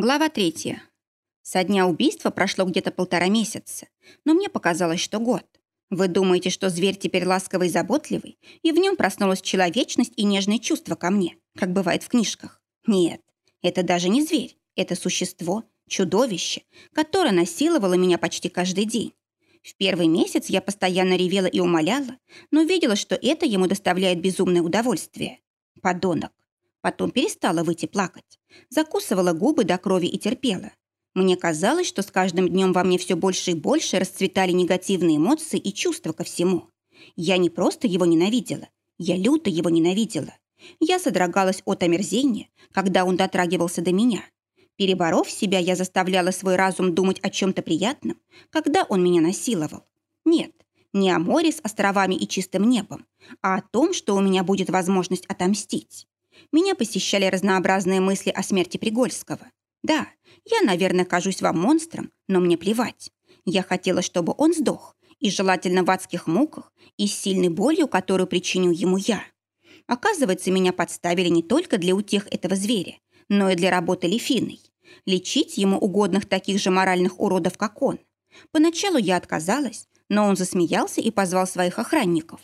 Глава третья. Со дня убийства прошло где-то полтора месяца, но мне показалось, что год. Вы думаете, что зверь теперь ласковый и заботливый, и в нем проснулась человечность и нежные чувства ко мне, как бывает в книжках? Нет, это даже не зверь, это существо, чудовище, которое насиловало меня почти каждый день. В первый месяц я постоянно ревела и умоляла, но видела, что это ему доставляет безумное удовольствие. Подонок. Потом перестала выйти плакать. Закусывала губы до крови и терпела. Мне казалось, что с каждым днем во мне все больше и больше расцветали негативные эмоции и чувства ко всему. Я не просто его ненавидела, я люто его ненавидела. Я содрогалась от омерзения, когда он дотрагивался до меня. Переборов себя, я заставляла свой разум думать о чем-то приятном, когда он меня насиловал. Нет, не о море с островами и чистым небом, а о том, что у меня будет возможность отомстить. Меня посещали разнообразные мысли о смерти Пригольского. Да, я, наверное, кажусь вам монстром, но мне плевать. Я хотела, чтобы он сдох, и желательно в адских муках, и с сильной болью, которую причиню ему я. Оказывается, меня подставили не только для утех этого зверя, но и для работы Лефиной. Лечить ему угодных таких же моральных уродов, как он. Поначалу я отказалась, но он засмеялся и позвал своих охранников.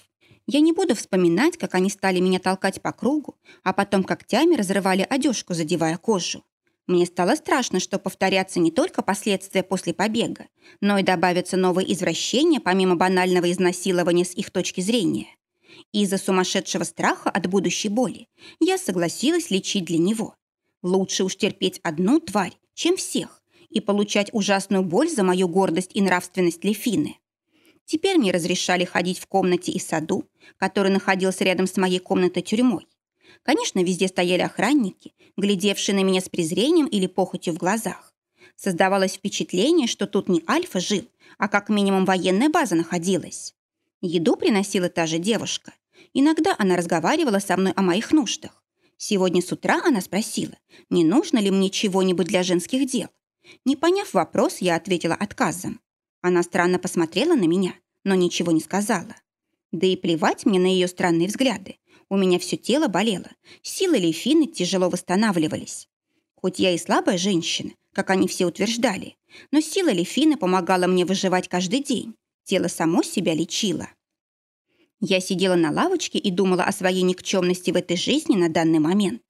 Я не буду вспоминать, как они стали меня толкать по кругу, а потом когтями разрывали одежку, задевая кожу. Мне стало страшно, что повторятся не только последствия после побега, но и добавятся новые извращения, помимо банального изнасилования с их точки зрения. Из-за сумасшедшего страха от будущей боли я согласилась лечить для него. Лучше уж терпеть одну тварь, чем всех, и получать ужасную боль за мою гордость и нравственность Лефины. Теперь мне разрешали ходить в комнате и саду, который находился рядом с моей комнатой тюрьмой. Конечно, везде стояли охранники, глядевшие на меня с презрением или похотью в глазах. Создавалось впечатление, что тут не Альфа жил, а как минимум военная база находилась. Еду приносила та же девушка. Иногда она разговаривала со мной о моих нуждах. Сегодня с утра она спросила, не нужно ли мне чего-нибудь для женских дел. Не поняв вопрос, я ответила отказом. Она странно посмотрела на меня, но ничего не сказала. Да и плевать мне на ее странные взгляды. У меня все тело болело, силы Лейфины тяжело восстанавливались. Хоть я и слабая женщина, как они все утверждали, но сила Лефины помогала мне выживать каждый день. Тело само себя лечило. Я сидела на лавочке и думала о своей никчемности в этой жизни на данный момент.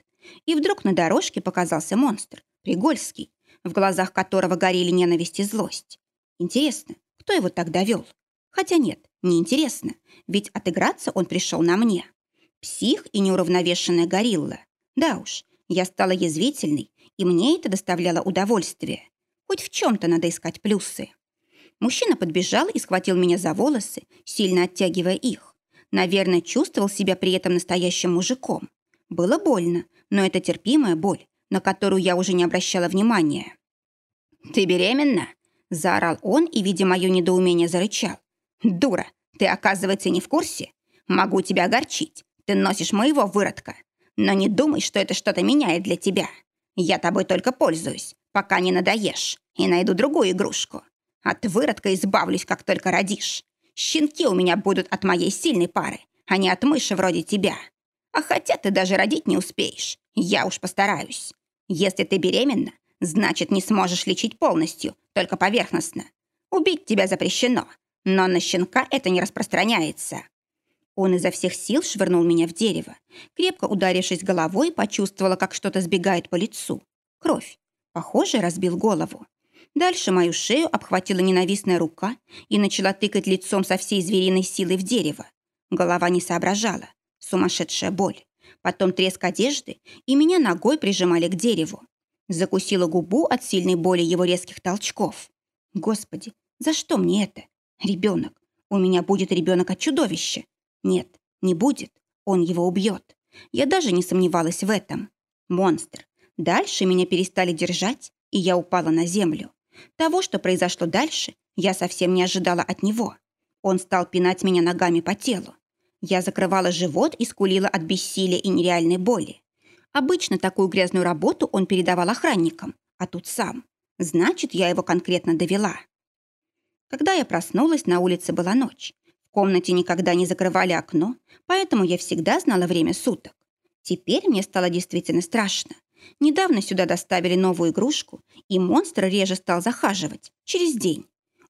И вдруг на дорожке показался монстр, Пригольский, в глазах которого горели ненависть и злость. Интересно, кто его тогда вел? Хотя нет, не интересно, ведь отыграться он пришел на мне. Псих и неуравновешенная горилла. Да уж, я стала язвительной, и мне это доставляло удовольствие. Хоть в чем-то надо искать плюсы. Мужчина подбежал и схватил меня за волосы, сильно оттягивая их. Наверное, чувствовал себя при этом настоящим мужиком. Было больно, но это терпимая боль, на которую я уже не обращала внимания. «Ты беременна?» Заорал он и, видя мое недоумение, зарычал. «Дура, ты, оказывается, не в курсе? Могу тебя огорчить. Ты носишь моего выродка. Но не думай, что это что-то меняет для тебя. Я тобой только пользуюсь, пока не надоешь, и найду другую игрушку. От выродка избавлюсь, как только родишь. Щенки у меня будут от моей сильной пары, а не от мыши вроде тебя. А хотя ты даже родить не успеешь, я уж постараюсь. Если ты беременна, значит, не сможешь лечить полностью, только поверхностно. Убить тебя запрещено, но на щенка это не распространяется». Он изо всех сил швырнул меня в дерево. Крепко ударившись головой, почувствовала, как что-то сбегает по лицу. Кровь. Похоже, разбил голову. Дальше мою шею обхватила ненавистная рука и начала тыкать лицом со всей звериной силой в дерево. Голова не соображала. Сумасшедшая боль. Потом треск одежды, и меня ногой прижимали к дереву. Закусила губу от сильной боли его резких толчков. Господи, за что мне это? Ребенок. У меня будет ребенок от чудовища. Нет, не будет. Он его убьет. Я даже не сомневалась в этом. Монстр. Дальше меня перестали держать, и я упала на землю. Того, что произошло дальше, я совсем не ожидала от него. Он стал пинать меня ногами по телу. Я закрывала живот и скулила от бессилия и нереальной боли. Обычно такую грязную работу он передавал охранникам, а тут сам. Значит, я его конкретно довела. Когда я проснулась, на улице была ночь. В комнате никогда не закрывали окно, поэтому я всегда знала время суток. Теперь мне стало действительно страшно. Недавно сюда доставили новую игрушку, и монстр реже стал захаживать, через день.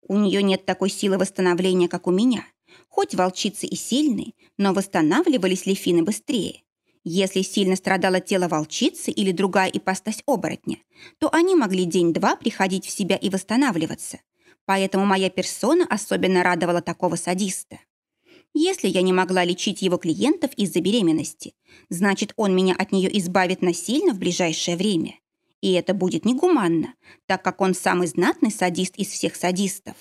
У нее нет такой силы восстановления, как у меня. Хоть волчицы и сильные, но восстанавливались лефины быстрее. Если сильно страдало тело волчицы или другая ипостась оборотня, то они могли день-два приходить в себя и восстанавливаться. Поэтому моя персона особенно радовала такого садиста. Если я не могла лечить его клиентов из-за беременности, значит, он меня от нее избавит насильно в ближайшее время. И это будет негуманно, так как он самый знатный садист из всех садистов.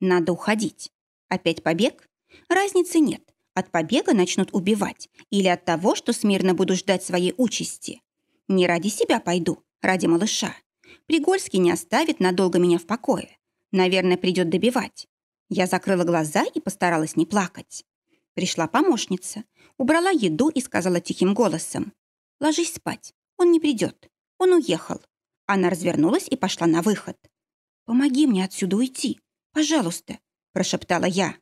Надо уходить. Опять побег? Разницы нет. От побега начнут убивать или от того, что смирно буду ждать своей участи. Не ради себя пойду, ради малыша. Пригольский не оставит надолго меня в покое. Наверное, придет добивать. Я закрыла глаза и постаралась не плакать. Пришла помощница, убрала еду и сказала тихим голосом. «Ложись спать, он не придет. Он уехал». Она развернулась и пошла на выход. «Помоги мне отсюда уйти, пожалуйста», – прошептала я.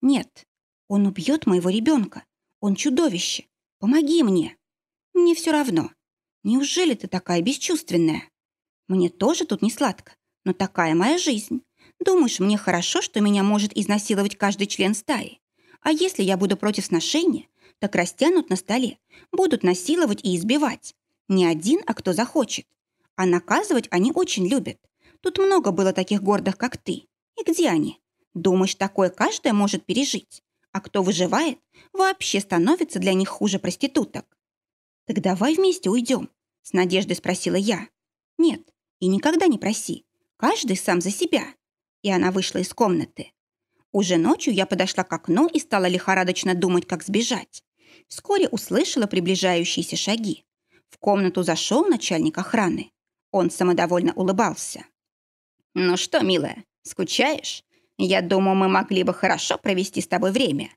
«Нет, он убьет моего ребенка. Он чудовище. Помоги мне». «Мне все равно. Неужели ты такая бесчувственная?» «Мне тоже тут не сладко, но такая моя жизнь. Думаешь, мне хорошо, что меня может изнасиловать каждый член стаи? А если я буду против сношения, так растянут на столе, будут насиловать и избивать. Не один, а кто захочет. А наказывать они очень любят. Тут много было таких гордых, как ты. И где они? Думаешь, такое каждая может пережить? А кто выживает, вообще становится для них хуже проституток. Так давай вместе уйдем, с надеждой спросила я. Нет, и никогда не проси. Каждый сам за себя и она вышла из комнаты. Уже ночью я подошла к окну и стала лихорадочно думать, как сбежать. Вскоре услышала приближающиеся шаги. В комнату зашел начальник охраны. Он самодовольно улыбался. «Ну что, милая, скучаешь? Я думаю, мы могли бы хорошо провести с тобой время».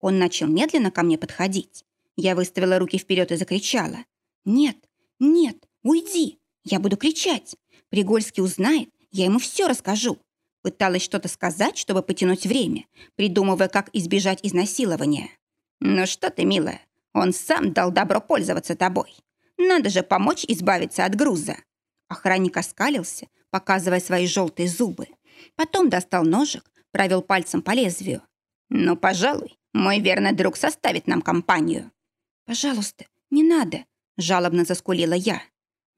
Он начал медленно ко мне подходить. Я выставила руки вперед и закричала. «Нет, нет, уйди! Я буду кричать! Пригольский узнает, я ему все расскажу. Пыталась что-то сказать, чтобы потянуть время, придумывая, как избежать изнасилования. «Ну что ты, милая, он сам дал добро пользоваться тобой. Надо же помочь избавиться от груза». Охранник оскалился, показывая свои желтые зубы. Потом достал ножик, провел пальцем по лезвию. «Ну, пожалуй, мой верный друг составит нам компанию». «Пожалуйста, не надо», — жалобно заскулила я.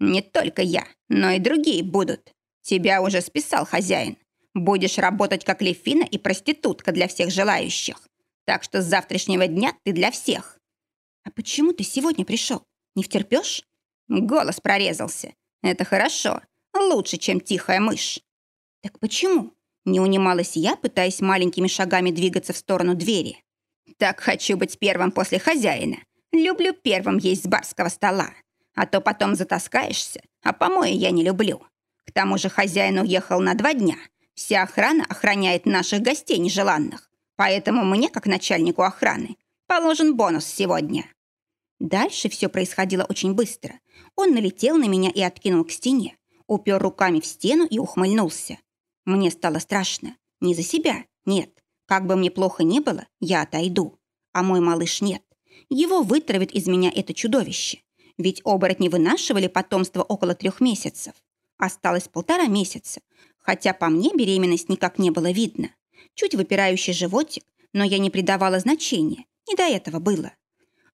«Не только я, но и другие будут. Тебя уже списал хозяин. Будешь работать как Лефина и проститутка для всех желающих. Так что с завтрашнего дня ты для всех. А почему ты сегодня пришел? Не втерпешь? Голос прорезался. Это хорошо. Лучше, чем тихая мышь. Так почему? Не унималась я, пытаясь маленькими шагами двигаться в сторону двери. Так хочу быть первым после хозяина. Люблю первым есть с барского стола. А то потом затаскаешься, а помои я не люблю. К тому же хозяин уехал на два дня — Вся охрана охраняет наших гостей нежеланных, поэтому мне, как начальнику охраны, положен бонус сегодня». Дальше все происходило очень быстро. Он налетел на меня и откинул к стене, упер руками в стену и ухмыльнулся. Мне стало страшно. Не за себя, нет. Как бы мне плохо не было, я отойду. А мой малыш нет. Его вытравит из меня это чудовище. Ведь оборотни вынашивали потомство около трех месяцев. Осталось полтора месяца, хотя по мне беременность никак не было видно. Чуть выпирающий животик, но я не придавала значения, не до этого было.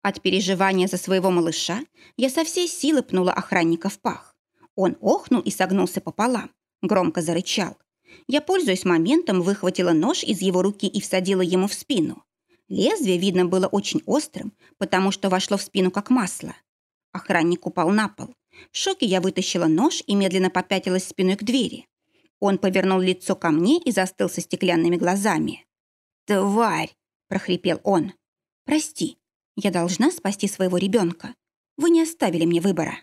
От переживания за своего малыша я со всей силы пнула охранника в пах. Он охнул и согнулся пополам, громко зарычал. Я, пользуясь моментом, выхватила нож из его руки и всадила ему в спину. Лезвие, видно, было очень острым, потому что вошло в спину как масло. Охранник упал на пол. В шоке я вытащила нож и медленно попятилась спиной к двери. Он повернул лицо ко мне и застыл со стеклянными глазами. «Тварь!» – прохрипел он. «Прости, я должна спасти своего ребенка. Вы не оставили мне выбора».